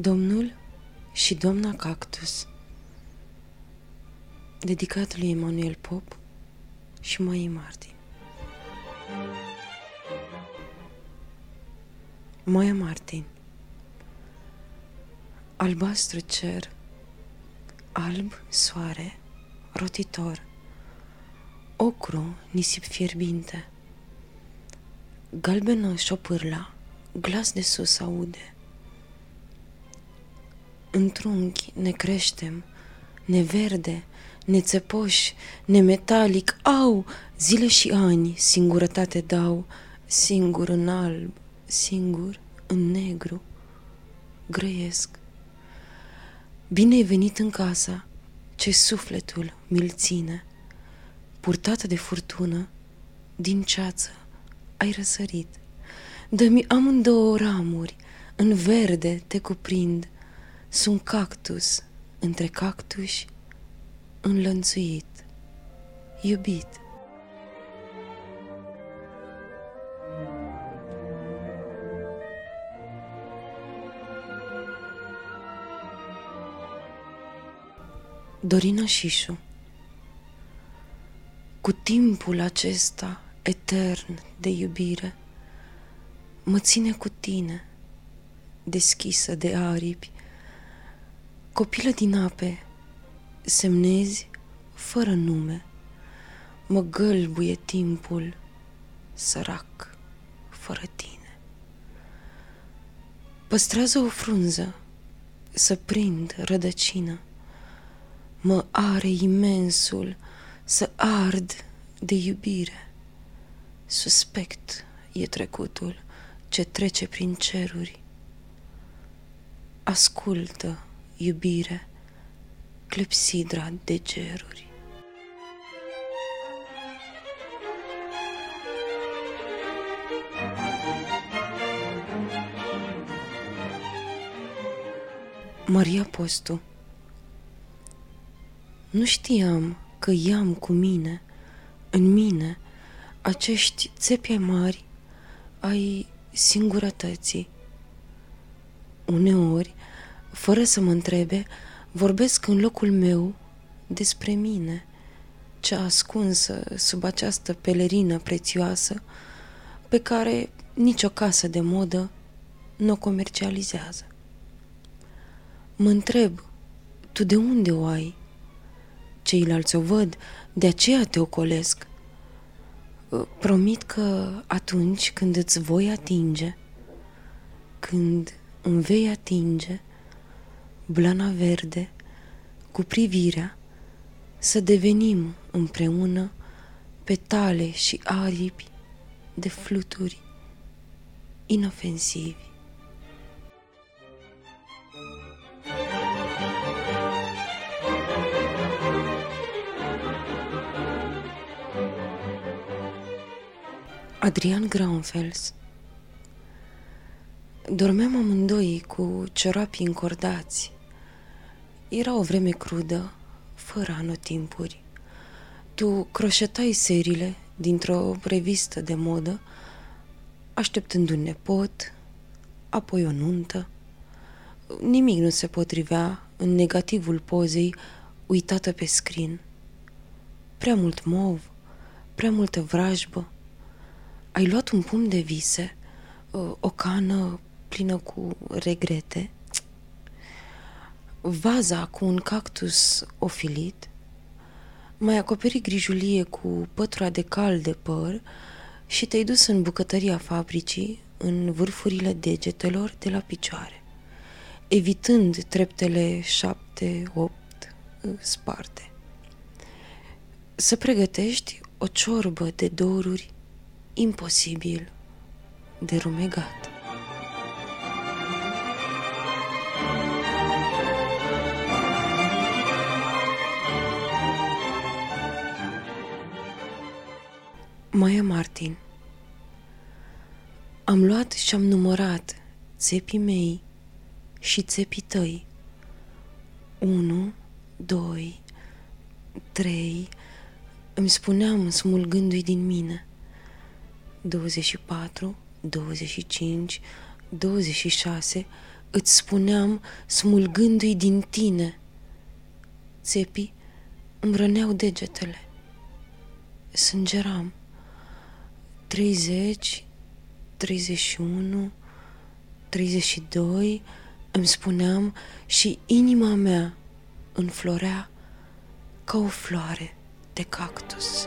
Domnul și doamna Cactus Dedicat lui Emanuel Pop și Mai Martin. Maia Martin Albastru cer Alb soare Rotitor Ocru nisip fierbinte Galbenă șopârla Glas de sus aude în trunchi ne creștem, ne verde, ne țepoși, ne metalic, au, zile și ani singurătate dau, singur în alb, singur în negru, grăiesc. Bine ai venit în casa ce sufletul mi-l ține, purtată de furtună, din ceață ai răsărit. Dă-mi amândouă ramuri, în verde te cuprind, sunt cactus între cactuși înlănțuit, iubit. Dorina Șișu Cu timpul acesta etern de iubire Mă ține cu tine, deschisă de aripi Copilă din ape, semnezi fără nume, mă gălbuie timpul, sărac, fără tine. Păstrează o frunză, să prind rădăcină, mă are imensul, să ard de iubire. Suspect e trecutul ce trece prin ceruri. Ascultă iubire, clepsidra de geruri. Maria Postu Nu știam că i-am cu mine, în mine, acești țepi mari ai singurătății. Uneori fără să mă întrebe, vorbesc în locul meu despre mine, cea ascunsă sub această pelerină prețioasă, pe care nicio casă de modă nu o comercializează. Mă întreb, tu de unde o ai? Ceilalți o văd, de aceea te ocolesc. Promit că atunci când îți voi atinge, când îmi vei atinge, blana verde, cu privirea, să devenim împreună petale și aripi de fluturi inofensivi. Adrian Graunfels Dormeam amândoi cu ciorapii încordați era o vreme crudă, fără anotimpuri. Tu croșetai serile dintr-o revistă de modă, așteptând un nepot, apoi o nuntă. Nimic nu se potrivea în negativul pozei uitată pe scrin. Prea mult mov, prea multă vrajbă. Ai luat un pumn de vise, o cană plină cu regrete, vaza cu un cactus ofilit, mai acoperi grijulie cu pătura de cal de păr și te-ai dus în bucătăria fabricii, în vârfurile degetelor de la picioare, evitând treptele șapte, opt, sparte. Să pregătești o ciorbă de doruri imposibil de rumegat. Maia Martin Am luat și am numărat țepii mei și țepii tăi. Unu, doi, trei, îmi spuneam smulgându-i din mine. 24, 25, 26, îți spuneam smulgându-i din tine. Țepii îmi răneau degetele. Sângeram. 30, 31, 32, îmi spuneam și inima mea înflorea ca o floare de cactus.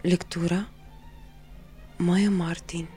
Lectura Maya Martin